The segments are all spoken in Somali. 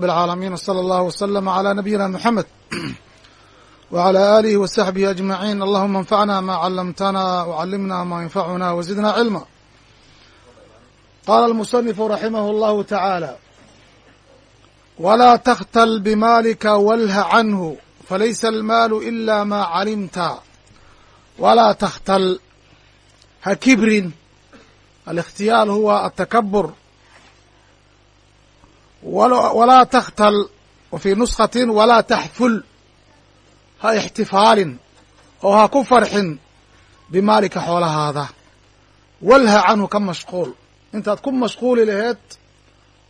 العالمين وصلى الله وسلم على نبينا محمد وعلى آله وصحبه أجمعين اللهم انفعنا ما علمتنا وعلمنا ما ينفعنا وزدنا علما قال المصنف رحمه الله تعالى ولا تختل بمالك واله عنه فليس المال إلا ما علمت ولا تختل هكبر الاختيال هو التكبر walaa takhtal wa fii nuskatin walaa taxful ha ixtifaalin oo ha ku farxin bimaalika xoolahaada. Walha canhu ka mashquul. Intaad ku mashquuli laheed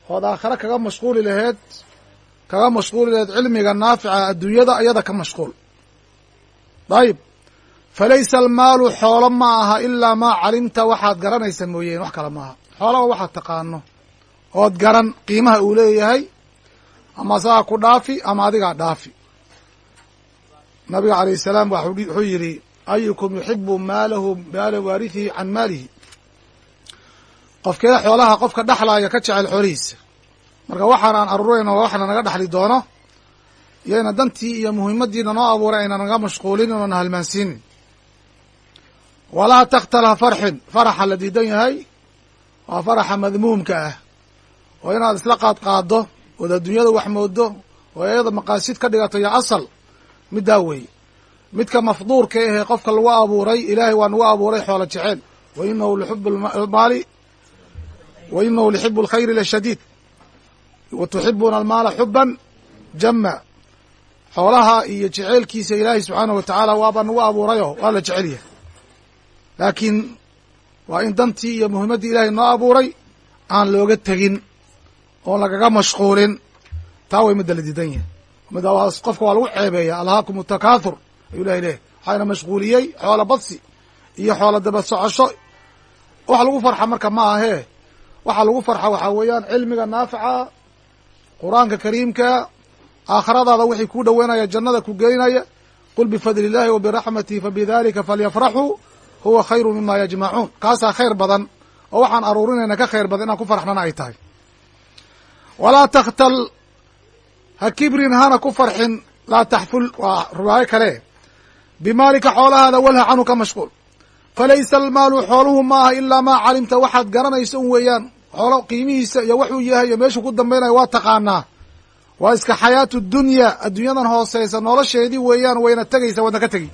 ood aakhare kaga mashquuli laheed kaga mashquuli laheed cilmiga naafica adduunyada iyada ka mashquul. Dayib. Falaysa almaalu xoolo ma aha ilaa maa calimta waxaad garanaysa mooyeen wax kale maaha xoolaba waxaad taqaano ood garan qiimaha uu leeyahay ama asagaa ku dhaafi ama adigaa dhaafi. Nabiga alayh salaam wuxuu yidhi ayukum yuxibu maalahu maala waarihihi can maalihi? Qofkee xoolaha qofka dhexlaaya ka jecel xoolihiisa. Marka waxaan aan aruurayno waa waxna naga dhexli doono iyayna dantii iyo muhiimadiina noo abuuray ayna naga mashquulin oona halmaansiinin. Walaa takhtal ha farxin faraxa la diidan yahay waa faraxa madmuumka ah oo inaad isla qaad qaaddo ood adduunyada wax moodo oo iyada maqaasid ka dhigato yo asal middaa weeye midka mafduurka ahee qofka lagu abuuray ilaahay waa nagu abuuray xoolo jeceel wa inahu lixibu lmaali wa inahu lixibu alkhayri lashadiid wa tuxibuuna almaala xuban jama xoolaha iyo jeceelkiisa ilaahay subxaanahu wa tacaala waaba nagu abuurayoo waa la jecel yahay. Laakiin waa in dantii iyo muhimaddii ilaahay noo abuuray aan looga tegin oon lagaga mashquulin taa way midda la diidan yahay. Midaas qofka waa lagu ceebeeya alhaakum takaathur ayuu ilahay leeyahy waxaana mashquuliyey xoola badsi iyo xoola daba socosho. Wax lagu farxa marka ma ahee. Waxa lagu farxa waxaa weeyaan cilmiga naafica qur'aanka kariimka aakhiradaada wixii kuu dhoweynaya jannada ku geynaya qul bifadli illahi wa biraxmatihi fabidalika falyafraxuu huwa khayru mima yajmacuun kaasaa khayr badan oo waxaan aruurinayna ka khayr badan inaan ku farxnana ay tahay walaa takhtal ha kibrin hana ku farxin laa taxful waa riwaayo kale. Bimaalika xoolahaada walha canhu ka mashquul. Falaysa almaalu xooluhu ma aha ilaa maa calimta waxaad garanayso un weeyaan xoolo qiimihiisa iyo waxuu yahay iyo meeshuu ku dambaynayo waa taqaanaa. Waa iska xayaatu dunya adduunyadan hooseysa nolosheedii weeyaan wayna tegaysa wadna ka tegi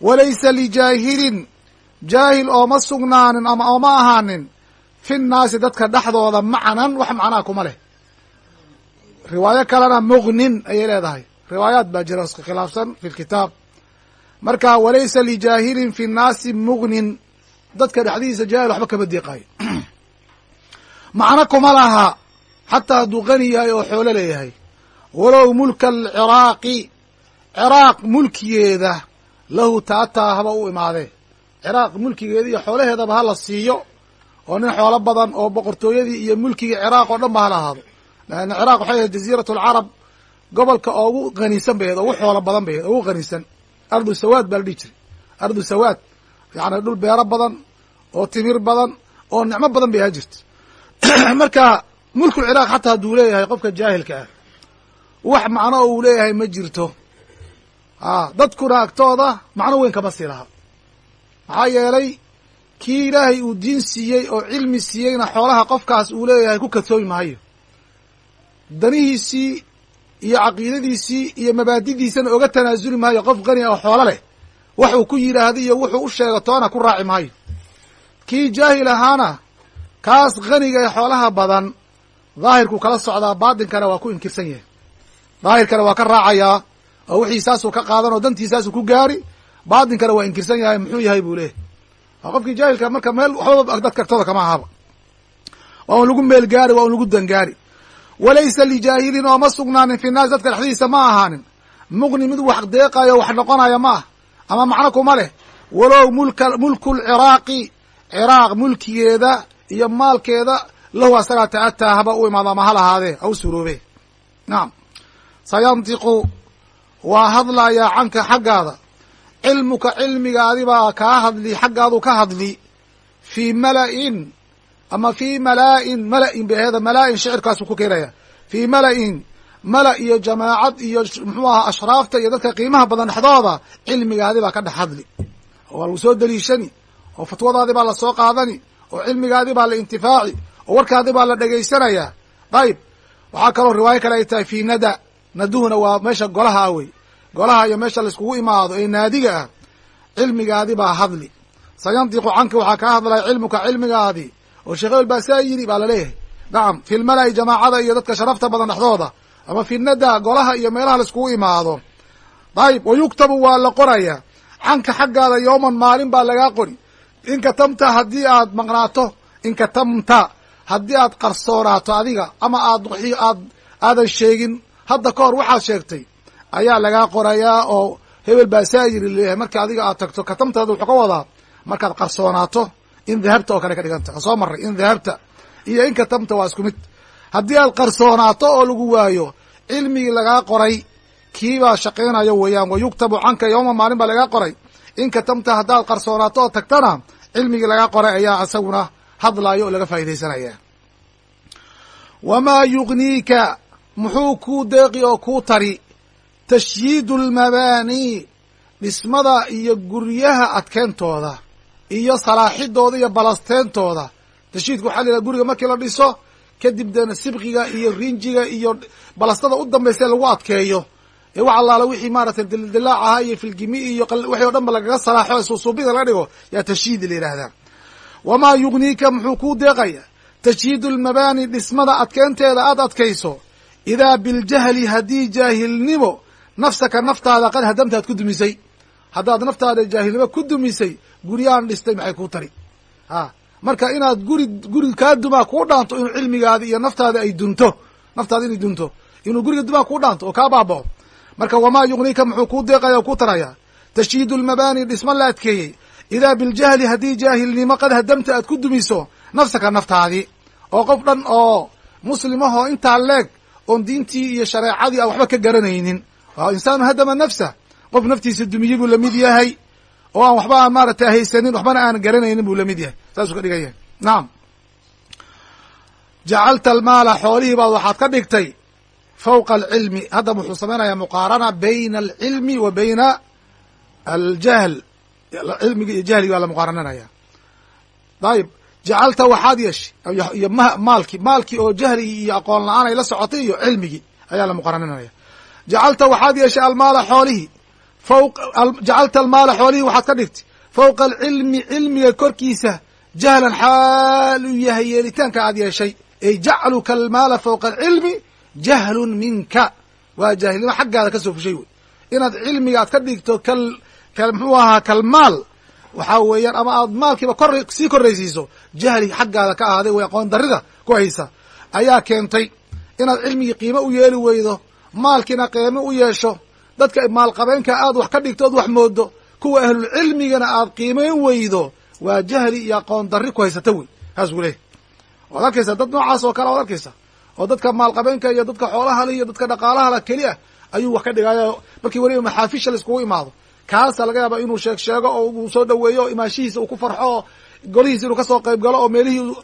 walaysa lijaahilin jaahil ooma sugnaanin ama ooma ahaanin fi nnaasi dadka dhexdooda macnan wax macnaa kuma leh. Riwaayo kalena muqnin ayay leedahay. Riwaayaat baa jira iska khilaafsan fi lkitaab marka walaysa lijaahilin fi nnaasi muqnin dadka dhexdihiisa jaahil waxba kama deeqaayo macno kuma laha xataa hadduu qani yahay oo xoolo leeyahay. Walow mulka alciraaqi ciraaq mulkigeeda lahu taataa haba u imaadee. Ciraaq mulkigeeda iyo xoolaheedaba ha la siiyo oo nin xoolo badan oo boqortooyadii iyo mulkigii ciraaq oo dhan ba hala ahaado laanna ciraaq waxay ahayd jaziirat alcarab gobolka ugu qaniisan bay ahayd ugu xoolo badan bay ahayd ugu qaniisan ardu sawaad baa la dhihi jiray. Ardu sawaad yacni dhul beero badan oo timir badan oo nicmo badan bay ahaan jirta marka mulkul ciraaq xataa hadduu leeyahay qofka jaahilka ah wax macno uu leeyahay ma jirto. A dadkuna agtooda macno weyn kama sii laha maxaa yeelay kii ilaahay uu diin siiyey oo cilmi siiyeyna xoolaha qofkaas uu leeyahay ku kadsoomi maayo. Danihiisii iyo caqiidadiisii iyo mabaadidiisana oga tanaasuli maayo qof qani oo xoolo leh. Wax uu ku yidhaahda iyo wuxuu u sheego toona ku raaci maayo. Kii jaahil ahaana kaas qaniga ee xoolaha badan daahirkuu kala socdaa baatinkana waa ku inkirsan yahay. Daahirkana waa ka raacayaa oo wixii saasuu ka qaadan oo dantiisaasuu ku gaari baatinkana waa inkirsan yahay muxuu yahay buu leeyahy qofkii jaahilka marka meel waxbaba dadka agtooda kama ahaba. Waa un lagu meel gaari waa un lagu dangaari. Walaysa lijaahilin oo ma sugnaanin fi naas dadka dhexdiisa ma ahaanin. Muqni mid wax deeqayo wax noqonaya ma ah. Ama macno kuma leh. Walow mulka mulku lciraaqi ciraaq mulkigeeda iyo maalkeeda lahu asagaa ta'ataa haba u imaado ama hal ahaadee ha u suroobe nacam sayantiqu waa hadlayaa canka xaggaada cilmuka cilmigaadibaa kaa hadli xaggaadu ka hadli. Fii mala'in ama fii malaa-in mala-in bay aheda malaa-in shicirkaasuu ku keenaya fii mala'in mala iyo jamaacad iyo muxuu ahaa ashraafta iyo dadka qiimaha badan dhexdooda cilmigaadi baa ka dhex hadli. Oo waa lagu soo daliishani oo fatwadaadi baa la soo qaadani oo cilmigaadi baa la intifaaci oo warkaadi baa la dhegaysanayaa dayib waxaa kaloo riwaayo kale ay tahay fii nada. Naduhuna waa meesha golaha wey golaha iyo meesha laiskugu imaado ee naadiga ah cilmigaadi baa hadli. Sayandiqu canka waxaa kaa hadlaya cilmuka cilmigaadi oo sheekh ebel baa saa yidhi baa la leeyahay nacam fi lmala'i jamaacada iyo dadka sharafta badan dhexdooda ama fi nada golaha iyo meelaha laiskugu imaado. Dayib wa yuktabu waa la qoraya. Canka xaggaada yowman maalin baa lagaa qori. In katamta haddii aad maqnaato in katamta haddii aad qarsoonaato adiga ama aad aad aadan sheegin hadda ka hor waxaad sheegtay ayaa lagaa qorayaa oo hebel baa saa yiri leeyahay. Marka adiga aad tagto katamtaada wuxuu ka wadaa markaad qarsoonaato in dahabta oo kale ka dhiganta. Ka soo marray in dahabta. Iyo in katamta waa isku mid. Haddii aad qarsoonaato oo lagu waayo cilmigii lagaa qoray kiibaa shaqaynayo weeyaan. Wa yuktabu canka yowma maalin baa lagaa qoray. In katamta haddaad qarsoonaato oo tagtana cilmigii lagaa qoray ayaa isaguna hadlaayo oo laga faa'iidaysanaya. Wamaa yugniika muxuu kuu deeqi oo kuu tari tashyiidu lmabaani dhismada iyo guryaha adkeyntooda iyo salaaxidooda iyo balasteentooda. Tashyiidku waxaa la guriga markii la dhiso kadib deena sibqiga iyo rinjiga iyo balastada u dambaysa lagu adkeeyo. Ee wax allaala wixii maaragtay dildilaac ahaa iyo filgimi iyo wixii o dhan ba lagaga salaaxo suusuubida laga dhigo yaa tashyiidi la yidhaahdaa. Wamaa yugniika muxuu kuu deeqaya? Tashyiidu lmabaani dhismada adkeynteeda aad adkayso. Idaa biljahli haddii jaahilnimo nafsaka naftaada qad hadamtaad ku dumisay. Haddaad naftaada jaahilnimo ku dumisay guryahan dhistay maxay kuu tari? A marka inaad guri guri kaa dumaa kuu dhaanto inuu cilmigaadi iyo naftaada ay dunto naftaada inay dunto inuu guriga dumaa kuu dhaanto oo kaa baabao. Marka wamaa yugniika muxuu kuu deeqaya oo kuu taraya? Tashyiidu lmabaani dhismo la adkeeyey. Idaa biljahli haddii jaahilnimo qad hadamta aad ku dumiso nafsaka naftaadii oo qof dhan oo muslimahoo intaa leeg oon diintii iyo shareecadii aan waxba ka garanaynin waa insaanu hadama nafsa qof naftiisa dumiyey buu la mid yahay oo aan waxba aan maaragtay haysanin waxbana aan garanaynin buu la mid yahay. Saasuu ka dhigan yahay. Nacam jacalta almaala xoolihii baad waxaad ka dhigtay fawqa alcilmi. Hadda wuxuu samaynayaa muqaarana bayna alcilmi wa bayna aljahl. Cilmiga iyo jahliga baa la muqaarananaya. Dayib jacalta waxaad yeeshay iyo maalki maalkii oo jahligii iyo aqoon la'aan ay la socotay iyo cilmigii ayaa la jacalta waxaad yeeshay almaala xoolihii jacalta almaala xoolihii waxaad ka dhigtay fawqa alcilmi cilmiga korkiisa jahlan xaal uu yahay yeelitaanka aad yeeshay ey jacluka almaala fawqa alcilmi jahlun minka waa jaahilnimo xaggaada ka soo fushay wey inaad cilmiga aad ka dhigto kal kal muxuu ahaa kalmaal waxaa weeyaan ama aad maalkiiba kor sii korraysiiso jahli xaggaada ka ahaaday way aqoon darrida ku haysa ayaa keentay inaad cilmigii qiimo u yeeli weydo maalkiina qiimo u yeesho dadka maalqabeenka aad wax ka dhigto ood wax moodo kuwa ahlulcilmigana aad qiimayn weydo waa jahli iyo aqoon darri ku haysata wey. Saas buu leeyahy waad arkaysaa dad noocaas oo kale waad arkaysa oo dadka maalqabeenka iyo dadka xoolaha leh iyo dadka dhaqaalaha leh keli ah ayuu wax ka dhigaayo. Markii weliba maxaafisha la iskugu imaado kaasa laga yaaba inuu sheeg sheego oo uu soo dhaweeyo oo imaashihiisa uu ku farxo oo golihiisa inuu ka soo qayb galo oo meelihii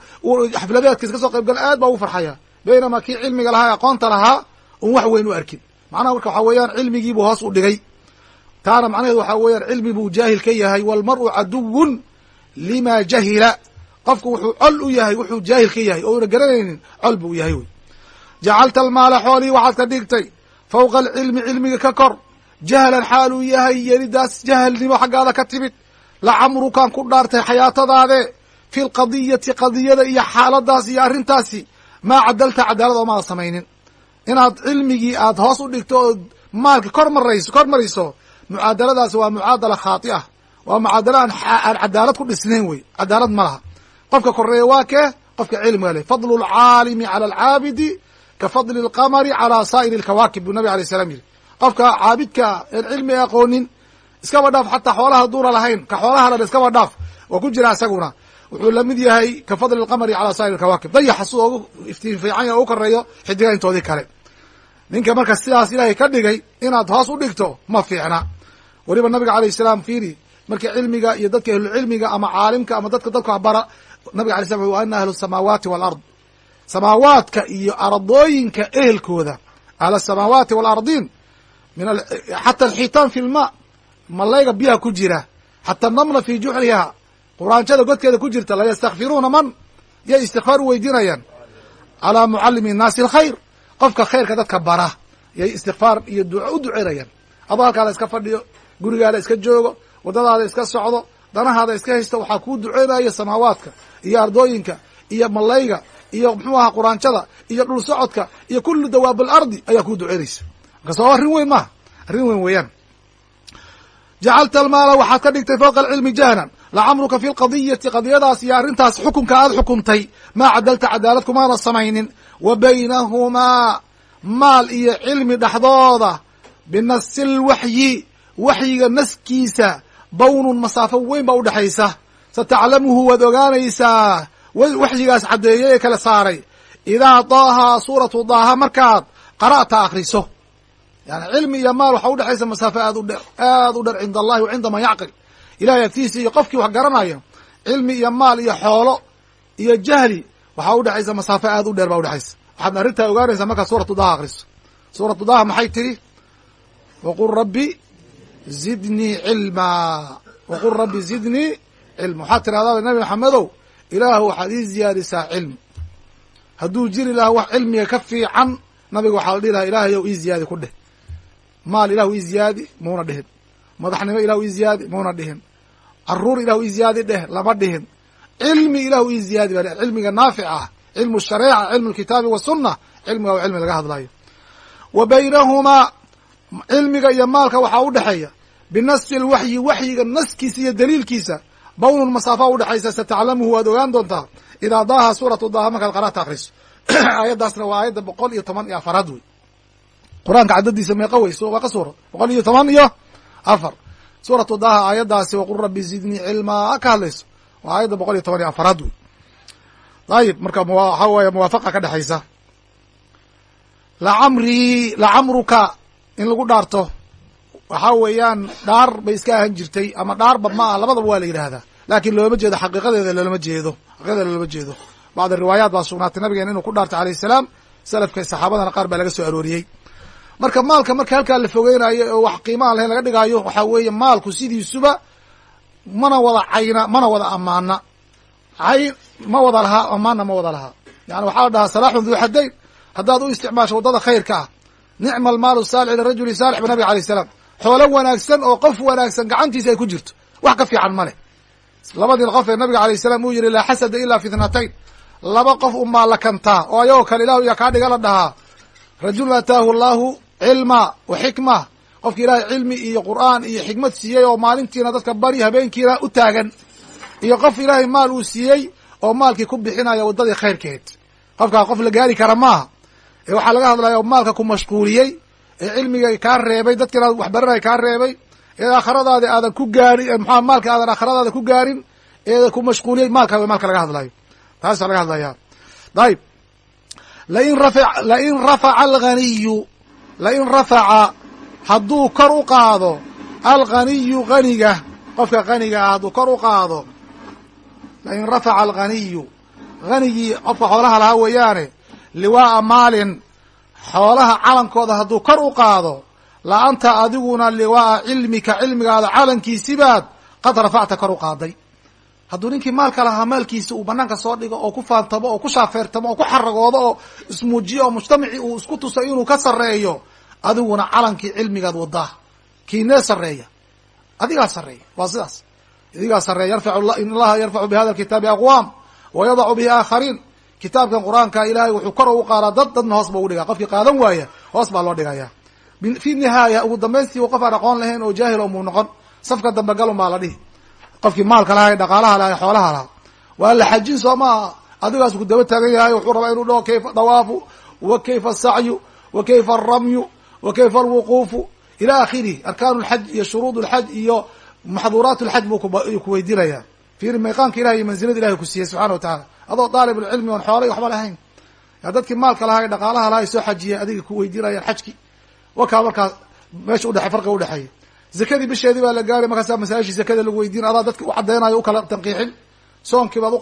xafladeedkiisa ka soo qayb galo aad baa ugu farxaya. Baynamaa kii cilmiga lahaa ee aqoonta lahaa un wax weyn u arkin. Macnaha marka waxaa weeyaan cilmigiibuu hoos u dhigay. Taana macnaheedu waxaa weeyaan cilmi buu jaahil ka yahay walmar'u caduwun lima jahila. Qofku wuxuu col u yahay wuxuu jaahil ka yahay. Oo una garanaynin col buu yahay wey. Jacalta almaala xoolihii waxaad ka dhigtay. Fawqa alcilmi cilmiga ka kor. Jahlan xaal uu yahay yelidaas jahalnimo xaggaada ka timid. Lacamrukaan ku dhaartay xayaatadaade. Fi lqadiyati qadiyada iyo xaaladaas iyo arrintaasi. Maa cadalta cadaalad oomaada samaynin inaad cilmigii aad hoos u dhigto oo maalka kor marayso kor mariso mucaadaladaas waa mucaadala khaati'a waa mucaadalo aan cadaalad ku dhisnayn wey. Cadaalad ma laha. Qofka koreeya waa kee? Qofka cilmiga leh. Fadlu lcaalimi cala alcaabidi ka fadli lqamari calaa saa'iri alkawaakib buu nabig alay salam yidhi. Qofka caabidka een cilmi aqoonin iskaba dhaaf xataa xoolaha duuna lahayn. Ka xoolaha lan iskaba dhaaf waa ku jira isaguna wuxuu la mid yahay ka fadli lqamari calaa saa'ir alkawaakib. Dayaxa sidoo ugu iftiin fiican ya u koreeyo xidiga intoodii kale. Ninka marka sidaas ilaahay ka dhigay inaad hoos u dhigto ma fiicna. Weliba nabiga alayh salaam fiiri markii cilmiga iyo dadka ahlulcilmiga ama caalimka ama dadka dadka bara nabiga alay slam ana ahlu samaawaati walard samaawaadka iyo ardooyinka ehelkooda ahla asamaawaati waalardiin min xata alxiitaan fi lma malayga biyaha ku jira xata namla fi juxriha quraanjada godkeeda ku jirta la yastakfiruuna man? Yay istikfaar u weydiinayaan. Calaa mucalimi innaasi alkhayr qofka khayrka dadka bara yay istikfaar iyo duco u duceynayaan. Adoo halkaada iska fadhiyo gurigaada iska joogo waddadaada iska socdo danahaada iska haysto waxaa kuu duceynaya samaawaadka iyo ardooyinka iyo malayga iyo muxuu ahaa quraanjada iyo dhul socodka iyo kullu dawaab alardi ayaa kuu duceynaysa. Markaas waa arrin weyn maaha. Arrin weyn weeyaan jacalta almaala waxaad ka dhigtay fowqa alcilmi jahlan lacamruka fi lqadiyati qadiyadaas iyo arrintaas xukunka aad xukuntay maa cadalta cadaalad kumaana samaynin wa baynahumaa maal iyo cilmi dhexdooda binasi lwaxyi waxyiga naskiisa bawnun masaafo weyn baa udhexaysa sataclamuhu waad ogaanaysaa waxyigaas caddeeye ee kala saaray idaa daaha suuratu daaha markaad qara'ta akriso yani cilmi iyo maal waxaa udhexaysa masaafo aad u dher aad u dher cinda allahi wa cinda man yacqil. Ilahay agtiisa iyo qofkii wax garanayo cilmi iyo maal iyo xoolo iyo jahli waxaa udhexaysa masaafo aad u dheer baa udhexaysa waxaadna arrintaa ogaanaysaa markaad suuratu daha akriso suuratu daha maxay tidhi waqul rabbi zidnii cilmaa waqul rabbi zidnii cilma. Waxaad tidhahdaa nabi maxamedow ilaahu waxaad ii ziyaadisaa cilmi hadduu jiri lahaa wax cilmiga ka fiican nabiga waxaa la dhihi lahaa ilaahayow ii ziyaadi ku dheh maal ilahu ii ziyaadi muuna dhihin. Madaxnimo ilahu ii ziyaadi muuna dhihin. Caruur ilahu ii ziyaadi dheh lama dhihin. Cilmi ilahu ii ziyaadi ba cilmiga naafic ah cilmu shareeca cilmu lkitaabi wasunna cilmiga waa cilmi laga hadlayo. Wa baynahumaa cilmiga iyo maalka waxaa udhexeeya binasi lwaxyi waxyiga naskiisa iyo daliilkiisa bawnun masaafa udhexaysa sataclamuhu waad ogaan doontaa idaa daaha suuratu daaha markaad qaraata akriso aayaddaasna waa aayadda boqol iyo toban iyo afaraad wey qur'aanka cadadiisa meeqa wey waa ka suura boqol iyo toban iyo afar. Suuratu daha aayaddaasi waqul rabbi zidnii cilmaa ka hadlayso. Waa aayadda boqol iyo toban iyo afaraad wey ayib marka waxaa weeye muwaafaqa ka dhexaysa lacamrii lacamruka in lagu dhaarto. Waxaa weeyaan dhaar bay iska ahan jirtay ama dhaarba ma ah labadaba waa la yidhaahdaa. Laakiin loolama jeedo xaqiiqadeeda loolama jeedo xaqiiqadeeda loolama jeedo. Bacd riwaayaat baa sugnaatay nabigeena inuu ku dhaartay alayh salaam salafka saxaabadana qaar baa laga soo arooriyey marka maalka marka halkaa la fogeynayo oo wax qiimaan lahayn laga dhigaayo waxaa weeye maalku sidiisuba mana wada cayna mana wada amaana cayn ma wada lahaa amaanna ma wada lahaa yani waxaa la dhahaa salaaxun duu haddaad u isticmaasho waddada khayrka ah. Nicma almaalu saalix lirajuli saalix ba nabig alayh salaam. Xoolo wanaagsan oo qof wanaagsan gacantiisa ay ku jirto. Wax ka fiican ma leh. Labadii qof ee nabiga alayh salaam uu yihi laa xasada ilaa fitnatayn. Laba qof unbaa la kantaa oo ayagoo kale ilahu iya kaa dhiga la dhahaa rajulun ataahu allahu cilma wa xikma qofki ilaahay cilmi iyo qur'aan iyo xikmad siiyey oo maalintiina dadka bari habeenkiina u taagan. Iyo qof ilaahay maal uu siiyey oo maalkii ku bixinaya waddadii khayrkeed. Qofkaa qof la gaari kara maaha. Ee waxaa laga hadlaya oo maalka ku mashquuliyey ee cilmiga kaa reebay dadkina waxbaranaya kaa reebay ee aakhiradaadi aadan ku gaarin maxaa maalka aadan aakhiradaada ku gaarin ee ku mashquuliyey maalka maalka laga hadlayo. Taasaa laga hadlaya dayib lain rafa lain rafaca alghaniyu lain rafaca hadduu kor u qaado alghaniyu haniga qofka haniga ah hadduu kor u qaado lain rafaca alghaniyu hanigii qofka xoolaha lahaa weeyaane liwaa'a maalin xoolaha calankooda hadduu kor u qaado la anta adiguna liwaa'a cilmika cilmigaada calankiisibaad qad rafacta kor u qaaday hadduu ninkii maalka lahaa maalkiisa uu banaanka soo dhigo oo ku faantamo oo ku shaafeertamo oo ku xaragoodo oo ismuujiyo oo mujtamacii uu isku tusay inuu ka sarreeyo adiguna calankii cilmigaad wadaa kiinee sarreeya. Adigaa sarreeya. Waa sidaas. Adigaa sarreeya. In allaha yarfacu bi hada alkitaabi aqwaam wa yadacu bihi aakhariin kitaabkan qur'aanka ilaahay wuxuu kor ugu qaadaa dad dadna hoos ba ugu dhigaya qofkii qaadan waaya hoos baa loo dhigaya fi nihaaya ugu dambaystii qof aan aqoon lahayn oo jaahil oo muu noqon. Safka dambe galun baa la dhihi qofkii maalka lahaa dhaqaalaha lahaa xoolaha lahaa. Waa la xajin soo maaha adigaas ku daba taagan yahay wuxuu rabaa inuu dhaho kayfa dawaafu wa kayfa asacyu wa kayfa alramyu wa kayfa alwuquufu. Ila akhirih arkaan lxaj iyo shuruud lxaj iyo maxduuraat lxaj buu ku weydiinaya. Fiiri mayqaanka ilahay iyo mansilada ilahay ku siiyey subxana wa tacaala adoo daalibulcilmi oon xoolay waxba lahayn. Yaa dadkii maalka lahaa dhaqaalaha lahaa soo xajiyay adiga ku weydiinayaan xajki wakaa markaa meesha udhe farqiga udhexeeya zakadii bisheedii baa la gaaray markaasa masaaishii zakada lagu weydiin. Adaa dadka u cadeynayo u kala tanqiixin soonkii baad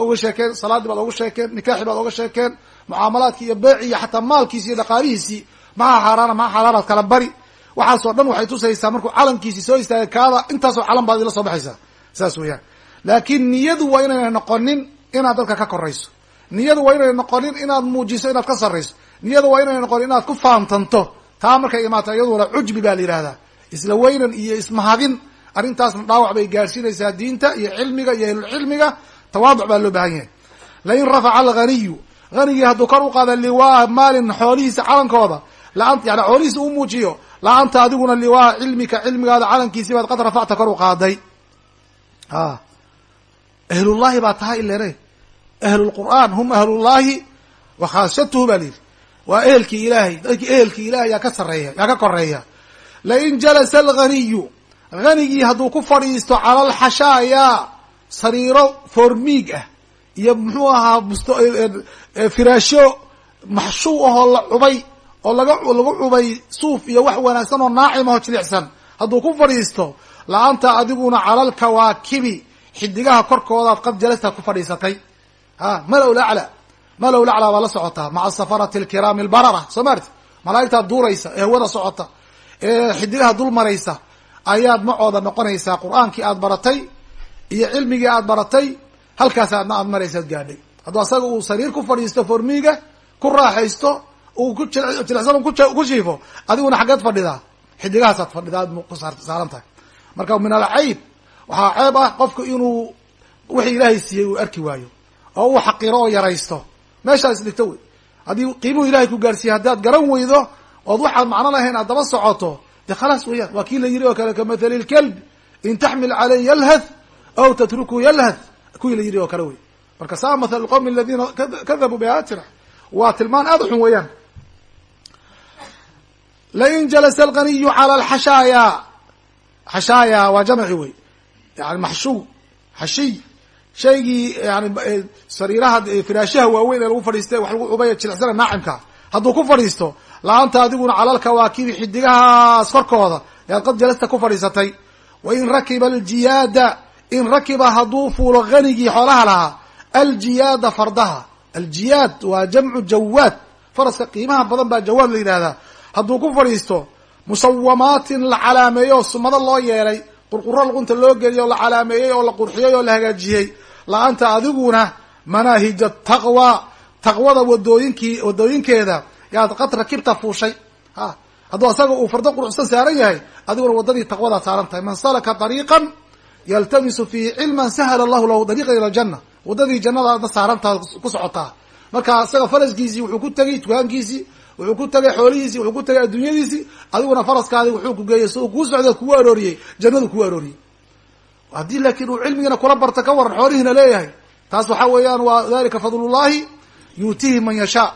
uga sheekeen salaaddii baad oga sheekeen nikaaxii baad oga sheekeen mucaamalaadkii iyo beeci iyo xataa maalkiisi iyo dhaqaalihiisii. Maxaa xaaraana maxaa xalaalaad kala bari. Waxaasoo dhan waxay tusaysaa markuu calankiisi soo istaagay kaada intaasoo calan baad ila soo baxaysaa saas weeyaan. Laakiin niyadu waa inayna noqonin inaad dadka ka korayso. Niyadu waa inayna noqonin inaad muujiso inaad ka sarrayso. Niyadu waa inayna noqonin inaad ku faantanto. Taa markay imaato iyaduna cujbi baa la yihahdaa isla weynan iyo ismahadin arrintaasna dhaawac bay gaadhsiinaysaa diinta iyo cilmiga iyo ahlulcilmiga. Tawaaduc baa loo baahan yahay. Lain rafaca alghaniyu hanigii hadduu kor u qaada liwaa maalin xoolihiisa calankooda yani xoolihiisa u muujiyo la anta adiguna liwaa cilmika cilmigaada calankiisii baad qad rafacta kor u qaaday. A ahlullahi baa tahay ilene ahlulqur'aan hum ahlullahi wa khaasatuhu baa layidhi waa ehelkii ilaahay dadkii ehelkii ilahay yaa ka sareeya yaa ka koreeya lain jalasa alghaniyu hanigii hadduu ku fadhiisto cala alxashaaya sariiro foormiig ah iyo muxuu ahaa busto firaasho maxshuu ahoo la cubay oo laga lagu cubay suuf iyo wax wanaagsan oo naacim aho jilicsan. Hadduu ku fadhiisto la-anta adiguna cala alkawaakibi xidigaha korkoodaad qad jalasta ku fadhiisatay. Ha malow lacla. Malow lacla baa la socotaa maca safarati alkiraami albarara soo maarti malaa'igtaa duuraysa ee hawada socota ee xidigaha dul maraysa ayaad macooda noqonaysaa qur'aankii aad baratay iyo cilmigii aad baratay halkaas aadna aad maraysaad gaadhay. Hadduu asaga uu sariir ku fadhiisto formiiga ku raaxaysto uu ku jilicsan ku shiifo adiguna xaggeed fadhidaa. Xidigahaasaad fadhidaa ku saaran tahay. Marka min alcayb waxaa ceeb ah qofku inuu wixii ilaahay siiyey uu arki waayo oo uu xaqiro oo yaraysto. Meeshaa isdhigto wey. Haddii qiimuhu ilahay ku gaarsiiye haddaad garan weydo ood waxaad macno lahayn aad daba socoto. De khalaas weeyaan. Waa kii la yiri oo kale kamathali lkalb in taxmil caley yalhath aw tatruku yalhath. Kuwii la yiri oo kale wey marka saa mathalu qowmi aladiina kadabuu biaayatina waa tilmaan aada xun weeyaan. Lain jalasa alganiyu cala alxashaaya. Xashaaya waa jamci wey yani maxshuu xashiy. Shaygii yani sariiraha firaashaha waaweyn ee lagu fadhiistay wax lagu cubay jilicsana naacimka. Hadduu ku fadhiisto la-anta adiguna cala alkawaakibi xidigahaas korkooda yaad qad jalasta ku fadhiisatay. Wa in rakiba aljiyaada in rakiba hadduu fuulo hanigii xoolaha lahaa aljiyaada fardaha. Aljiyaad waa jamcu jawaad faraska qiimaha badan baa jawaad la yidhahdaa hadduu ku fadhiisto musawamaatin la calaameeyo sumado loo yeelay qurquro luqunta loo geliyay oo la calaameeyey oo la qurxiyey oo la hagaajiyey. La-anta adiguna manaahij ataqwa taqwada wadooyinkii wadooyinkeeda yaad qad rakibta fuushay. Ha hadduu asaga uu fardo quruxsan saaran yahay adiguna waddadii taqwadaad saaran tahay. Man salaka dariiqan yaltamisu fiihi cilman sahala allahu lahu dariiqan ila aljanna. Waddadii jannadaadna saarantaa ku socotaa. Marka isaga faraskiisii wuxuu ku tegay tukaankiisii wuxuu ku tegay xoolihiisii wuxuu ku tegay adduunyadiisii adiguna faraskaadi wuxuu ku geeyey si uu kuu socdo kugu arooriyey jannadu kugu arooriyey. Haddii laakiin uu cilmigana kula barta ka waran xoolihiina leeyahay taas waxaa weeyaan waa dalika fadlullahi yuutihi man yashaa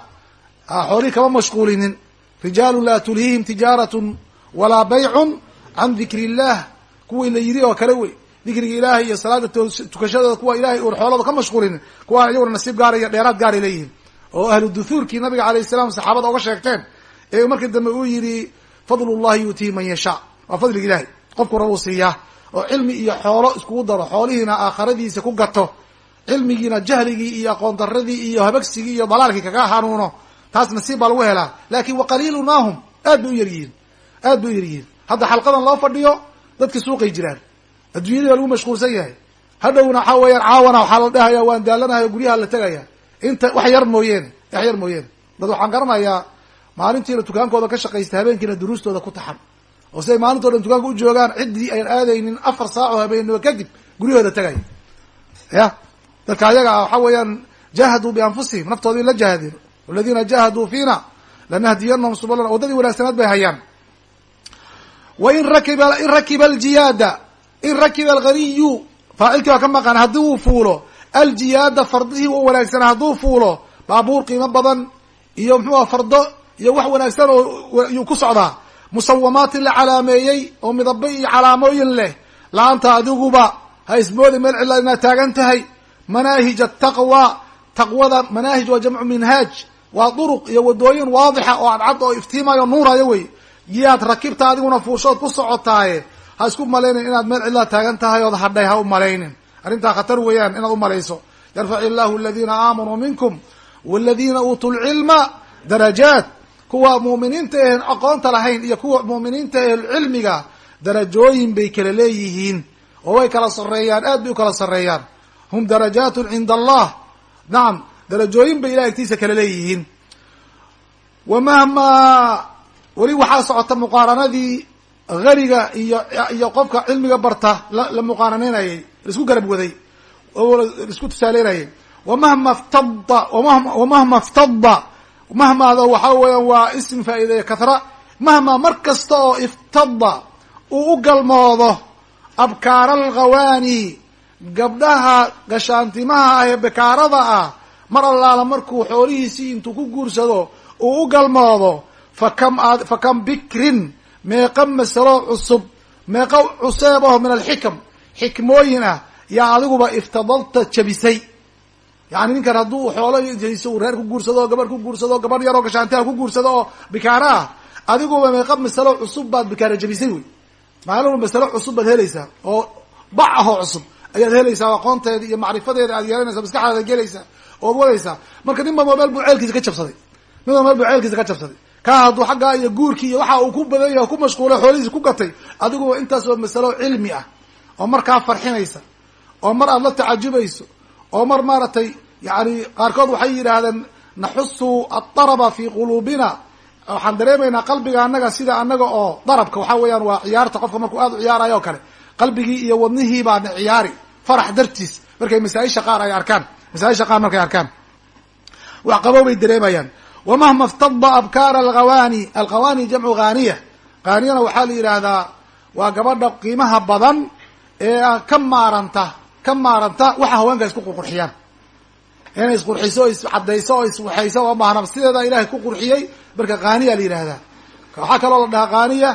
xoolihii kama mashquulinin. Rijaalu laa tulhiihim tijaaratun walaa baycun can dikri illah kuwii la yiri oo kale wey. Dikriga ilaahay iyo salaada tukashadooda kuwa ilahay uun xoolooda ka mashquulinin. Kuwaan iyaguna nasiib gaara iyo dheeraad gaaray leeyihiin. Oo ahlu duhuurkii nabiga alayh salam saxaabada oga sheegteen. Ee markii dambe uu yidhi fadlu llahi yuutihi man yashaa. Waa fadliga ilahay qofku rabuu siiyaa oo cilmi iyo xoolo iskugu daro xoolihiina aakhiradiisa ku gato cilmigiina jahligii iyo aqoon daradii iyo habagsigii iyo dalaalkii kaga hanuuno taas nasiib baa lagu helaa. Laakin waqaliilu maahum aad bay u yaryihiin aad bay u yaryihiin hadda xalqadan loo fadhiyo dadki suuqay jiraan. Adduunyadii baa lagu mashquulsan yahay. Hadhowna waxaa weeyaan caawana waxaa la dhahaya waan daalanahay guryaha la tegaya inta wax yar mooyeene wax yar mooyeene. Dad waxaan garanayaa maalintiina dukaankooda ka shaqaysta habeenkiina duruustooda ku taxan. Oo siday maalintoo dhan dukaanka u joogaan ciddii ayn aadaynin afar saaco habeenimo kadib guryahooda tegaya ya? Dadka ayaga ah waxaa weeyaan jahaduu bianfusihim naftoodii la jahadeen waladiina jahaduu fiina lanahdiyanahum subulana waddadii wanaagsanaad bay hayaan wa in rakiba in rakiba aljiyaada in rakiba alghaniyu faacilkii waa ka maqan haddii uu fuulo aljiyaada fardihii u wanaagsanaa hadduu fuulo baabuur qiimo badan iyo muxuuha fardo iyo wax wanaagsan oo yuu ku socdaa musawamaatin la calaameeyey oo midabo iyo calaamooyin leh la-anta adiguba ha ismoodi meel cidla inaad taagan tahay manaahij ataqwa taqwada manaahij waa jamcu minhaaj waa duruq iyo wadooyin waadixa oo cadcad oo iftiimayo nuurayo wey yaad rakibta adiguna fuushood ku socotaaye. Ha isku malaynin inaad meel cidlaa taagan tahay ood hadhay ha u malaynin. Arrintaa khatar weeyaan inaad umalayso yarfac illahu aladiina aamanuu minkum waladiina uutuu lcilma darajaat. Kuwa mu'miniinta ehn aqoonta lahayn iyo kuwa mu'miniinta ehlcilmiga darajooyin bay kala leeyihiin. Oo way kala sarreeyaan aad bay u kala sarreeyaan. Hum darajaatun cinda allah. Nacam darajooyin bay ilahay agtiisa kala leeyihiin. Wa mahmaa weli waxaa socota muqaaranadii haniga iyo iyo qofka cilmiga barta la muqaaranaynayay la isku garab waday la isku tusaaleynayay. Wamahma iftada wamahma iftada mahmaada waxaa weeyaan waa ism faa'iideeya kahra mahma mar kasta oo iftada uu u galmoodo abkaara alkhawaani gabdhaha gashaantimaha ah ee bakaarada ah mar allaala markuu xoolihiisii intuu ku guursado uu u galmoodo fakam fa kam bikrin meeqa masalo cusub meeqa cuseeb aho min alxikam xikmooyin ah yaa adiguba iftadalta jabisay. Yani ninkan hadduu xoolo jayso uu reer ku guursado o gabarh ku guursado gabadh yaroo gashaantiha ku guursado oo bikaara ah adiguba meeqa masalo cusub baad bikaara jabisay wey. Maalin masalo cusub baad helaysaa oo bac ahoo cusub ayaad helaysaa aqoonteeda iyo macrifadeeda aad yeelanaysa maskaxdaada gelaysaa ood wadaysaa marka nin ba mobeel buu ceelkiisa ka jabsaday. Nin ba mobeel buu ceelkiisa ka jabsaday. Ka hadduu xaggaa iyo guurkii iyo waxa uu ku badan yahay ku mashquulay xoolihiisa ku gatay adiguba intaas waa masalo cilmi ah. Oo markaa farxinaysa. Oo mar aada la tacajubayso oo mar maaragtay yani qaarkood waxay yidhaahdeen naxusu adaraba fi quluubina. Waxaan dareemaynaa qalbiga annaga sida annaga oo darabka waxa weeyaan waa ciyaarta qofka markuu aada u ciyaarayo o kale. Qalbigii iyo wadnihii baana ciyaari farax dartiis. Markay masaaisha qaar ay arkaan masaaisha qaar markay arkaan wax qabow bay dareemayaan. Wamahma iftada abkaara alghawani alghawani jamcu haaniya haaniyana waxaa la yidhaahdaa waa gabadha qiimaha badan ee ka maaranta ka maaranta waxa haweenka isku qurqurxiyaan. Inay isqurxiso o iscadayso oo iswaxayso oo maahna sideeda ilahay ku qurxiyey marka haaniya la yidhahdaa waxaa kaloo la dhahaa haaniya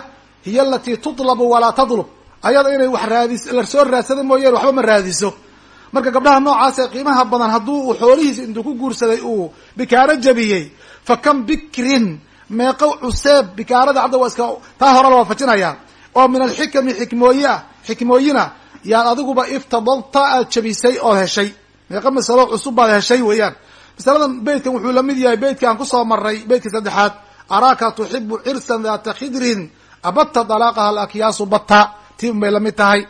hiya alatii tutlabu walaa tadlub ayada inay wax raadis la soo raadsada mooyeen waxba ma raadiso marka gabdhaha noocaas ee qiimaha badan hadduu uu xoolihiisa intuu ku guursaday uu bikaaro jabiyey fa kam bikrin? Meeqo cuseeb bikaarada hadda waa iska taa hore la waafajinaya oo min alxikami xikmooyi ah xikmooyina. Yaad adiguba iftadalta aad jabisay ood heshay. Meeqa masalo cusub baad heshay weeyaan. Masaladan beytkan wuxuu la mid yahay beytkaan ku soo maray beytka saddexaad. Araaka tuxibu cirsan daata khidrin abatta dalaaqaha alakyaasu batta. Ti un bay la mid tahay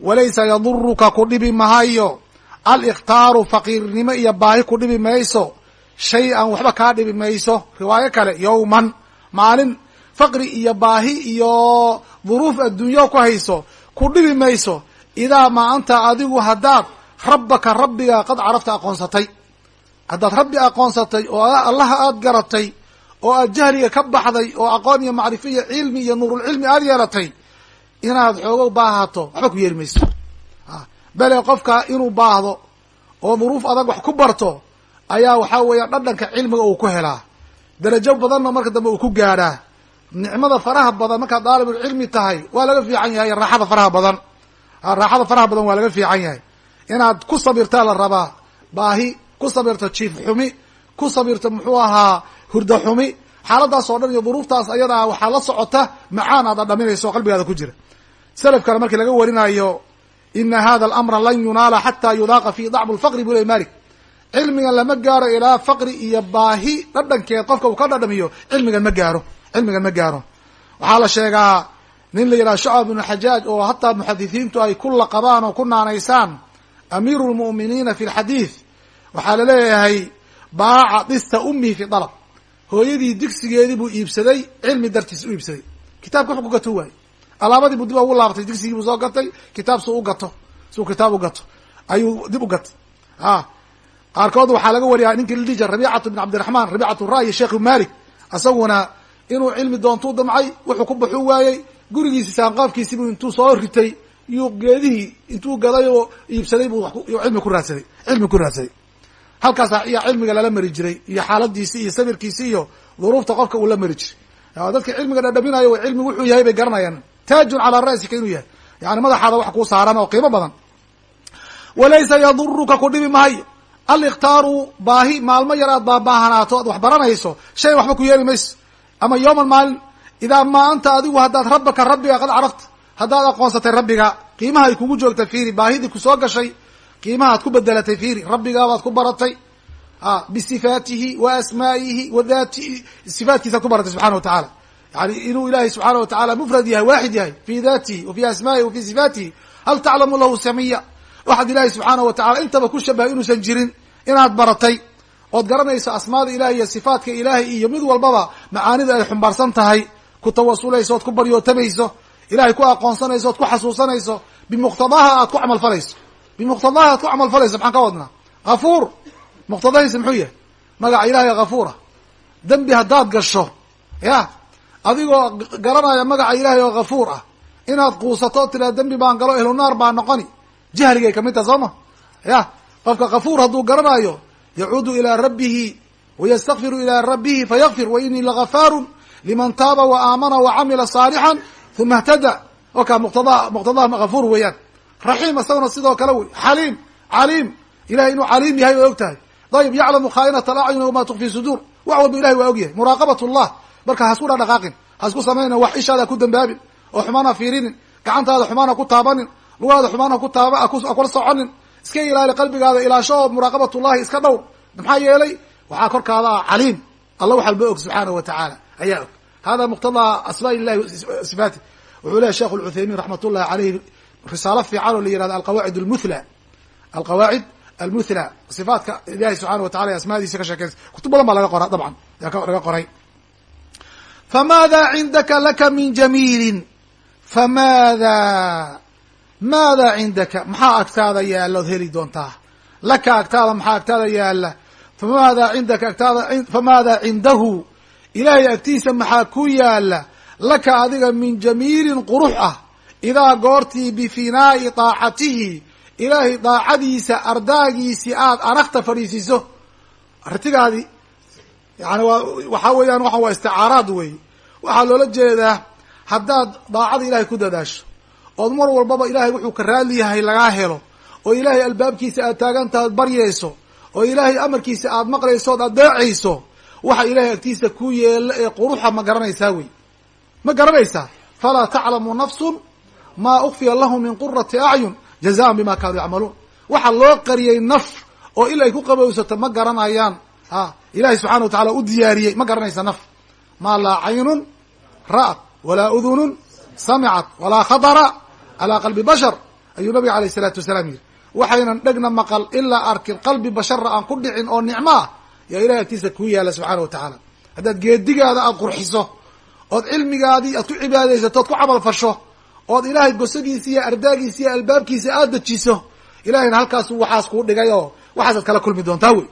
walaysa yaduruka ku dhibi mahayo. Alikhtaaru faqiirnimo iyo baahi ku dhibi mayso. Shay an waxba kaa dhibi mayso. Riwaayo kale yowman maalin. Faqri iyo baahi iyo duruuf adduunyo ku hayso ku dhibi mayso. Idaa maa anta adigu haddaad rabbaka rabbiga qad carafta aqoonsatay. Haddaad rabbi aqoonsatay oo allaha aada garatay oo aad jahliga ka baxday oo aqoon iyo macrifo iyo cilmi iyo nuurulcilmi aada yeelatay inaad xoogo baahato waxba ku yeeli mayso bele qofka inuu baahdo oo duruuf adag wax ku barto ayaa waxaa weeya dhadhanka cilmiga uu ku helaa. Darajo badanna marka dambe uu ku gaadhaa. Nicmada faraha badan markaad daalibulcilmi tahay waa laga fiican yahay raaxada faraha badan. Raaxada faraha badan waa laga fiican yahay. Inaad ku sabirtaa la rabaa baahi ku sabirto jiif xumi ku sabirto muxuu ahaa hurda xumi. Xaaladaas oo dhan iyo duruuftaas ayadaa waxaa la socota macaan aad adhaminayso qalbigaada ku jira selafkana markii laga warinayo ina hada alamra lan yunaala xataa yudaaqa fi dacmu lfaqri bu ley malik cilmigan lama gaaro ilaa faqri iyo baahi dhadhankeed qofka uu ka dhadhamiyo cilmigan ma gaaro cilmigan ma gaaro. Waxaa la sheegaa nin la yidhaha shucab bnu xajaaj oo hataa muxadisiintu ay ku laqabaan oo ku naanaysaan amiiru lmu'miniina fi lxadiid waxaa la leeyahay baaca dhista ummihi fi dalab. Hooyadii digsigeedii buu iibsaday cilmi dartiis u iibsaday. Kitaabka ku gato waaye alaabadii buu dib ugu laabatay digsigii buu soo gatay kitaab suu u gato suu kitaab u gato ayuu dib u gatay. A qaarkood waxaa laga wariyaa ninkii jira rabicatu bin cabdiraxmaan rabicatu ra'yi sheekhu malik isaguna inuu cilmi doontuu damcay wuxuu ku baxuu waayey gurigiisi saanqaafkiisiibuu intuu soo ritay yuu geedihii intuu gaday oo iibsaday buu cilmi ku raadsaday cilmi ku raadsaday. Halkaasa iya cilmiga lala mari jiray iyo xaaladiisi iyo sabirkiisi iyo duruufta qofka uu la mari jiray. Dadka cilmiga dhadhaminayo cilmi wuxuu yahay bay garanayaan taajun calaa ra'sika inuu yahay yani madaxaada wax kuu saaran oo qiimo badan walaysa yaduruka ku dhibi maayo alikhtaaru baahi maalmo yar aad baabaahanaato aad wax baranayso shay waxba ku yeeli mayso ama yooman maalin idaa maa anta adigu haddaad rabbaka rabbiga qad carafta haddaad aqoonsatay rabbiga qiimaha ay kugu joogta fiiri baahidii ku soo gashay qiimahaad ku bedelatay fiiri rabbigaabaad ku baratay bisifaatihi wa asmaa'ihi wa daatihi sifaatkiisaad ku baratay subxana wa tacaala yani inuu ilahay subxaana wa tacala mufrad yahay waaxid yahay fi datihi wa fi asma'ihi wa fi sifaatihi hal taclamu lahu samiya waxaad ilahay subxaana wa tacala intaba ku shabahay inuusan jirin inaad baratay ood garanayso asmaada ilahi iyo sifaatka ilaahay iyo mid walbaba macaanida ay xumbaarsan tahay ku tawasulayso ood ku baryootamayso ilahay ku aqoonsanayso ood ku xasuusanayso bimuqtadaha aad ku camal falayso bimuqtadaha aad ku camal falayso maxaan ka wadnaa hafuur muqtadahiisa muxuu yahay magaca ilahay hafuura dembi haddaad gasho ya adigoo garanaya magaca ilaahay oo hafuur ah. Inaad quusato o tiraa dembi baan galo ehlu naar baa noqoni. Jahligay ka mid taha soo ma? Ya qofka hafuur hadduu garanayo yacuudu ilaa rabbihi wayastakfiru ilaa rabbihi fayakfir wa inii lagafaarun liman taaba wa aamana wa camila saalixan uma htada oka muqtada muqtadaha weeyaan. Raxiim isaguna sidoo kale wey. Xaliim caliim. Ilahay inuu caliim yahay oo og tahay. Dayib yaclamu khaainat alacyun wama tukfi suduur wax walba ilahay waa og yahay. Muraaqabat llah marka hasku dhadhaqaaqin hasku samayna wax ishaada ku dambaabin oo xumaana fiirinin gacantaada xumaana ku taabanin lugaada xumaana kula soconin iska ilaali qalbigaada ilaasho oo iska dhowr maxaa yeelay waxaa korkaada ah caliim. Alla wax walba og subxaana wa tacaala. Ayaa og. Hada muqtadaa asmaa illahi sifaati. Wuxuu lehay sheekh lcuthaymin raxmat ullahi aleyh risaalo fiican oo la yihahdo alqawaacid almuthla. Alqawaacid almuthla. Sifaatka ilahi subxana wa tacala asmaadiisa ka sheekeysa kutub badan baa laga qora dabcan. Laga qoray famaada cindaka laka min jamiilin famaada maada cindaka maxaa agtaada yaalla od heli doontaa laka agtaada maxaa agtaada yaalla famaada cindaka agtaada famaada cindahu ilaahay agtiisa maxaa ku yaalla laka adiga min jamiilin qurux ah idaa goortii bifinaa'i daacatihi ilaahay daacadiisa ardaagiisii aada aragta fadhiisiiso artigaadi yani waa waxaa weeyaan waxan waa isticaaraad wey waxaa loola jeedaa haddaad daacada ilahay ku dadaasho ood mar walbaba ilahay wuxuu ka raadli yahay lagaa helo oo ilaahay albaabkiisa aad taagantaha ad baryayso oo ilaahay amarkiisa aad maqlayso ood adeecayso waxa ilahay agtiisa ku yeela ee quruxa ma garanaysaa wey. Ma garanaysaa? Falaa taclamu nafsun maa ukfiya lahu min qurati acyun jazaan bima kaanuu yacmaluun. Waxa loo qariyey naf oo il ay ku qabowsato ma garanayaan. A ilahay subxana wa tacala u diyaariyey ma garanaysa naf. Maa laa caynun ra'at walaa udunun samicat walaa khadara calaa qalbi bashar ayuu nabiga alayh isalaatu wasalaam yihi waxaynan dhegna maqal ilaa arkin qalbi basharra aan ku dhicin oo nicmo ah yaa ilahay agtiisa kuu yaalla subxaana wa tacaala. Haddaad geedigaada aada qurxiso ood cilmigaadii aad ku cibaadaysato ood ku camal fasho ood ilaahay gosadiisa iyo ardaagiisa iyo albaabkiisa aada dejiso ilahayna halkaasu waxaas kuu dhigay oo waxaasaad kala kulmi doontaa wey.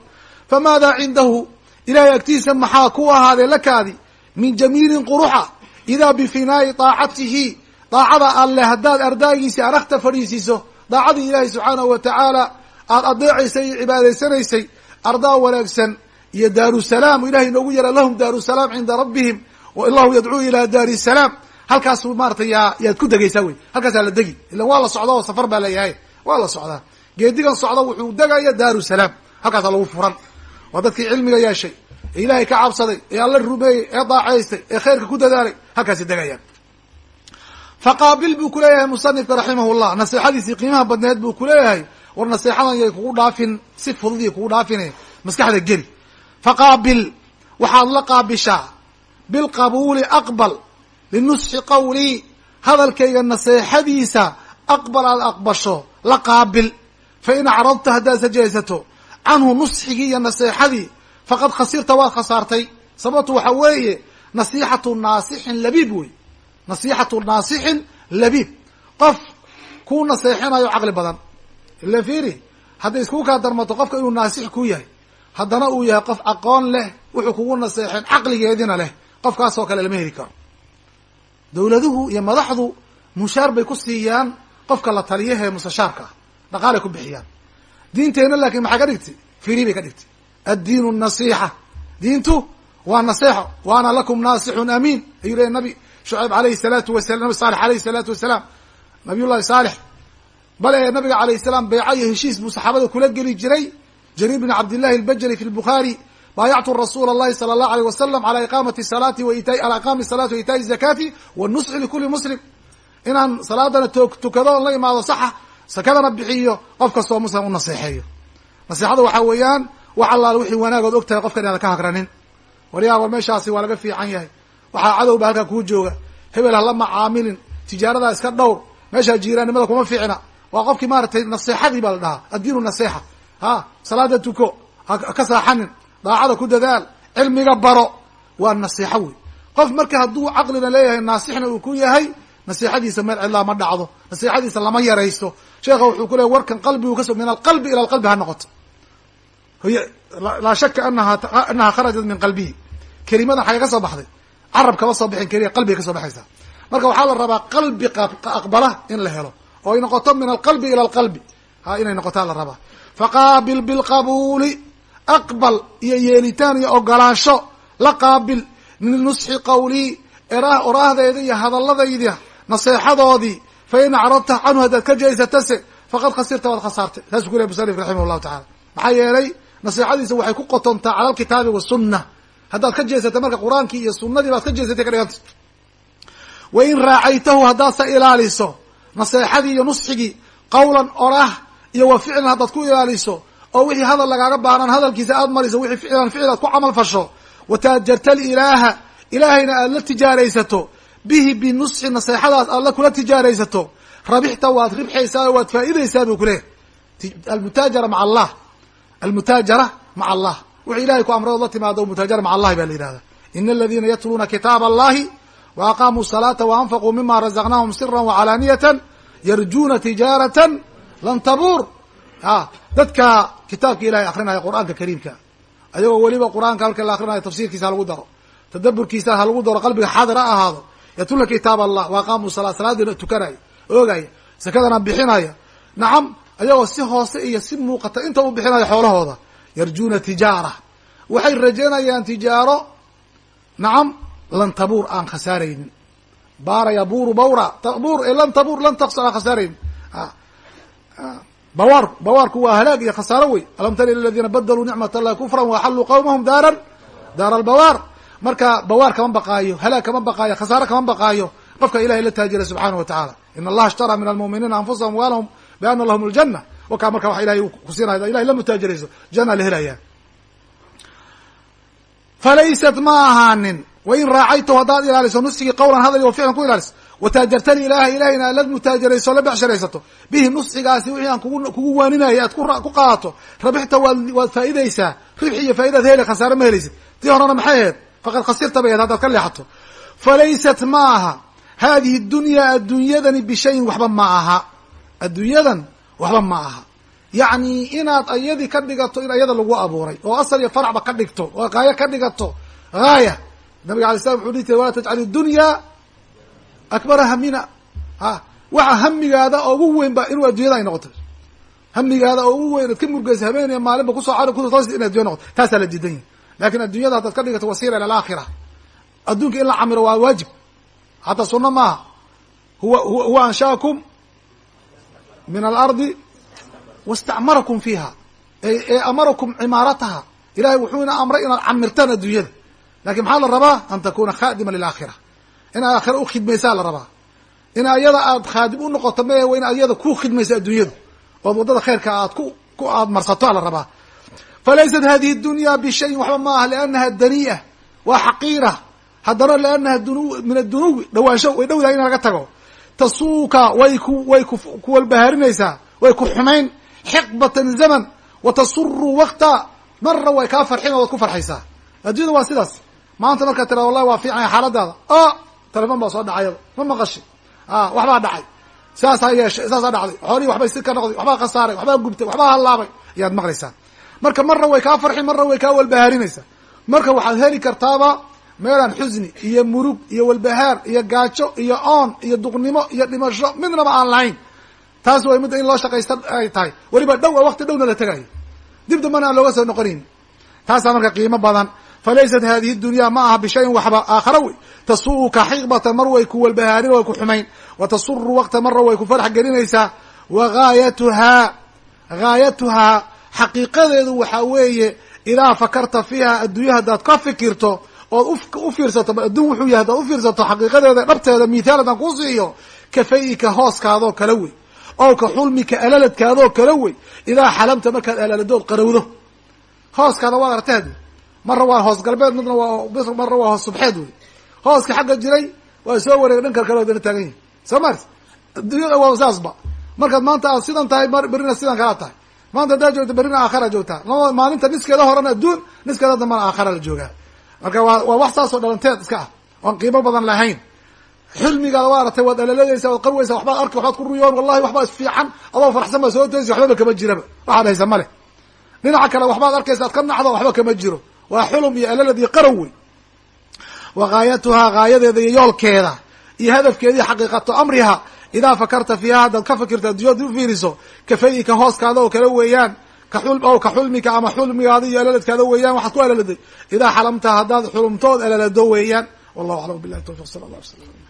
Famaadaa cindahu ilahay agtiisa maxaa ku ahaadee lakaadi? Min jamiilin quruxa idaa bifinaa'i daacatihi daacada alle haddaad ardaagiisii aragta fadhiisiiso daacadii ilaahay subxaanahu wa tacaala aada adeecaysay iyo cibaadaysanaysay ardaa wanaagsan iyo daarusalaam ilahay inoogu yara lahum daarusalaam cinda rabbihim wallahu yadcuu ilaa daari salaam halkaasu maaratay yaa yaad ku degaysaa wey halkaasaa la degi ilan waa la socda oo safar baa layahay waa la socdaa geedigan socda wuxuu degaya daaru salaam halkaasaa lagu furan waa dadkii cilmiga yeeshay ee ilaahay ka cabsaday ee alla rumeeyey ee daacaystay ee khayrka ku dadaalay halkaasi degayaan. Faqaabil buu kuleeyahay musanifka raximahullah. Naseexadiisii qiimaha badneed buu kuleeyahay war naseexadan yay kugu dhaafin si fudud iyo kugu dhaafine maskaxda geli. Faqaabil waxaad la qaabishaa bilqabuuli aqbal linusxi qawlii hadalkayga naseexadiisa aqbal aad aqbasho la qaabil. Fa in acradta haddaad sajaysato canhu nusxigii iyo naseexadii faqad khasirta waad khasaartay. Sababtu waxa weeye nasiixatu naasixin labiib wey. Nasiixatu naasixin labiib. Qof kuu naseexinayo caqli badan. Ila fiiri hadday iskugu kaa darmato qofka inuu naasix ku yahay haddana uu yahay qof aqoon leh wuxuu kugu naseexeen caqligeedina leh qofkaasoo kale lama heli karo. Dawladuhu iyo madaxdu mushaar bay ku siiyaan qofka la taliyahe mustashaarka ah dhaqaalay ku bixiyaan. Diinteenna laakiin maxaa ka dhigtay? Firi bay ka dhigtay addiinu nasiixa. Diintu waa naseexo waana lakum naasixun amiin ayuu leeya nabi shucayb alayhi salaatu wasala nabi saalex alayhi salaatu wasalaam nabiy llahi saalex bale nabiga alayh salaam beyca iyo heshiis buu saxaabada kula geli jiray. Jariir bn cabdillahi albajali fi lbukhaari baayactu rasuula allahi sala allahu aleyh wasalam ala iqaamati salaati waita ala iqaami salati wa itaai zakati wanusxi likuli muslim. Inaan salaadana tukado on la imaado saxa sakadana bixiyo qof kastoo muslim u naseexeeyo. Naseexada waxaa weeyaan wax allaal wixii wanaagood og tahay qofka inaada ka hagranin waryaa war meeshaasi waa laga fiican yahay. Waxaa cadow ba halkaa kuu jooga. Hebel hala macaamilin. Tijaaradaa iska dhowr meeshaa jiiraannimada kuma fiicna. Waa qofkii maaratay naseexadii baa la dhahaa. Addiinu naseexa ha salaada tuko. Haka saaxanin. Daacada ku dadaal. Cilmiga baro. Waa naseexo wey qof marka hadduu caqlina leeyahay naasixna uu ku yahay naseexadiisa meel cidlaa ma dhacdo. Naseexadiisa lama yaraysto. Sheekha wuxuu ku leey warkan qalbigu kaso min alqalbi ila alqalbi ha noqoto laa shaka anaha anaha kharajat min qalbihi. Kelimadan xagay ka soo baxday. Carab kama soo bixin keliya qalbiga ka soo baxaysaa marka waxaa la rabaa qalbi aqbala in la helo. Oo ay noqoto min alqalbi ila alqalbi. Ha inay noqotaa la rabaa. Faqaabil bilqabuuli aqbal iyo yeelitaan iyo ogolaansho. La qaabil min nusxi qawlii oraahdeeda iyo hadaladayda naseexadoodii fa in acradta canhu haddaad ka jeysatase faqad khasirta waad khasaartay. Saasuu ku ley musanif raximah llahu tacala maxaa yeelay naseexadiisa waxay ku qotontaa cala alkitaabi wasunna haddaad ka jeesatay marka qur'aankii iyo sunadii baad ka jeesatay ka dhiganta wa in raacaytahu haddaadse ilaaliso naseexadii iyo nusxigii qawlan orah iyo wa ficlan haddaad ku ilaaliso oo wixii hadal lagaaga baanaan hadalkiisa aad mariso wixii ficlan ficil aad ku camal fasho wataajarta ilaaha ilaahayna aad la tijaaraysato bihi binusxi naseexadaas aad la kula tijaaraysato rabixta waad ribxaysaa waad faa'iidaysaa buu kuleehay almutaajara maca allah almutaajara maca allah wuxuu ilahay ku amray ood la timaado mutaajara maca allahi baa la yidhahda ina aladiina yatluuna kitaaba allahi wa aqaamuu salaata wa anfaquu mima razaqnaahum sira wacalaaniyatan yarjuuna tijaaratan lan tabuur a dadka kitaabka ilahay akrinaya qur'aanka kariimka ayagoo weliba qur'aanka halka la akrinayo tafsiirkiisa ha lagu daro tadaburkiisa ha lagu daro qalbiga xaadir ha ahaado yatluuna kitaab allah wa aqaamuu salaa salaadiina tukanaya oogaya sakadana bixinaya nacam ayagoo si hoose iyo si muuqata inta u bixinaya xoolahooda. Yarjuuna tijaara. Waxay rajaynayaan tijaaro. Nacam lan tabuur aan khasaaraynin. Baara yabuuru bawra. Tabuur ee lan tabuur lan taqsur aan khasaaraynin. Bawaar bawaarku waa halaag iyo khasaaro wey alam tara ila aladiina badaluu nicmat allahi kufran waaxalluu qawmahum daaran? Daara albawaar marka bawaar kama baqaayo halaag kama baqaayo khasaaro kama baqaayo qofka ilahay la taajira subxaanahu wa tacaala. In allaha ishtaraa min almu'miniina anfusahum amwaalahum biana lahum aljanna wakaa marka wax ilahay kusiinaya ilahay la mutaajirayso janna la helaya falaysat ma ahaanin wain raacaytahu haddaad ilaaliso nusigii qawlan hadal wa ficlan ku ilaaliso wataajartani ilaaha ilahayna aad la mutaajarayso la becshiraysato bihi nusxigaasi wixii aan kugu kugu waaninaya aad ku qaadato rabixta waad waad faa'iidaysaa ribxi iyo faa'idaad heli khasaare ma helaysid tii horena maxay ahayd faqad khasirta bay ahed haddaad ka leexato falaysat ma aha haadihi dunyaa adduunyadani bishayin waxba ma aha adduunyadan waxba ma aha. Yacni inaad ayadii ka dhigato in ayada lagu abuuray oo asal iyo faracba ka dhigto oo gaayo ka dhigato gaaya. Nabiga alay slam wuxuu dhihi jiray walaa tajcal dunya akbara hamina ha waxa hamigaada ugu weyn ba inuu addunyada ay noqoto hamigaada oo ugu weyn ad ka murgeysa habeeniya maalinba ku soo car kutoos in addunya noqoto taasaa la diidan yahi laakiin addunyada haddaad ka dhigato wasiila ila alaakhira adduunka in la camiro waa waajib. Hataa sunno maaha. Huwa huwa anshaakum min alardi wastacmarakum fiiha ee amarakum cimaarataha ilahay wuxuuna amray inaad camirtaan adduunyada laakiin maxaa la rabaa an takuna khadima lilaakhira in aakhira u khidmaysaa la rabaa in ayada aad khaadim u noqoto ma wa in ayada ku khidmayso adduunyadu ood waddada khayrka aad ku ku aad marsato la rabaa falaysat hadihi dunya bishayin waxba ma aha liannaha danii'a waa xaqiira haddana liannaha min adunuwi dhawaansho way dhowdahay in laga tago tasuuka way ku way ku kuwalbahaarinaysaa way ku xumayn xiqbatan zaman wa tasuru wakta marna way kaa farxin oo waad ku farxaysaa. Addunyada waa sidaas. Maanta markaa tira wallahi waa fiicanya xaaladaada o telefon baa soo dhacayaba ma maqashi a waxbaa dhacay. Saasaa yeeshay saasaa dhacday. Xoolihii waxbay si ka noqday waxbaa khasaaray waxbaa gubtay waxbaa hallaabay ayaad maqlaysaa. Marka marna way kaa farxin marna way kaa walbahaarinaysaa. Marka waxaad heli kartaaba meelaan xusni iyo murug iyo walbahaar iyo gaajo iyo oon iyo duqnimo iyo dhimasho midnaba aan lahayn. Taas way midda in loo shaqaysta ay tahay. Weliba dhow waqti dhowna la tegayo dib dambana aan looga soo noqonayn taasaa marka qiimo badan. Falaysat hadihi dunya ma aha bishayin waxba aakhara wey. Tasuuka xiqbatan mar way ku walbahaarin way ku xumayn. Wa tasuru waqta marra way ku farx gelinaysaa wa gaayatuhaa gaayatuhaa xaqiiqadeedu waxaa weeye idaa fakarta fiiha adduunya haddaad ka fikirto ood u fiirsato adduun wuxuu yahay hadaad u fiirsato xaqiiqadeeda dhabteeda mithaal haddaan kuu siiyo kafayika hooskaadoo kala wey. Ow ka xulmika alaladkaadoo kala wey. Idaa xalamta markaad alaladood qarawdo hooskaada waad arteed. Marna waa hoos galbeed midna waa marna waa hoos subxeed wey. Hooska xagga jiray waa soo wareegay dhanka kale odana taagan yahi soo mart adduunyada waa saasba markaad maanta aad sidan tahay berrina sidan kalaa tahay. Maanta haddaad joogto berrina aakhara joogtaa. Maalinta niskeeda horena adduun niskeeda dambana aakhara la joogaa marka waa waa wax saasoo dhalanteed iska ah. Oon qiimo badan lahayn. Xilmigaada waa aratay waad alaladaysa waad qarweysa waxbaad arki waxbaad ku ruyoon wallahi waxbaa isfiican adoo farxsan baa soo toosi waxbaba kama jiraba. Waxaad haysa male dhinaca kale waxbaad arkaysa ad ka nacdo waxba kama jiro. Waa xulum iyo alalad iyo qarow wa gaayatuhaa gaayadeeda iyo yoolkeeda iyo hadafkeeda iyo xaqiiqatu amriha. Idaa fakarta fiiha haddaad ka fikirto addunyada u fiiriso kafayika hooskaada oo kale weeyaan ka xulmika ama xulmigaada iyo alaladkaada weeyaan waxaad ku alaladay. Idaa xalamta haddaad xulumtood alalado weeyaan. Wallahu aclam billahi tawfiq sala allah ala slam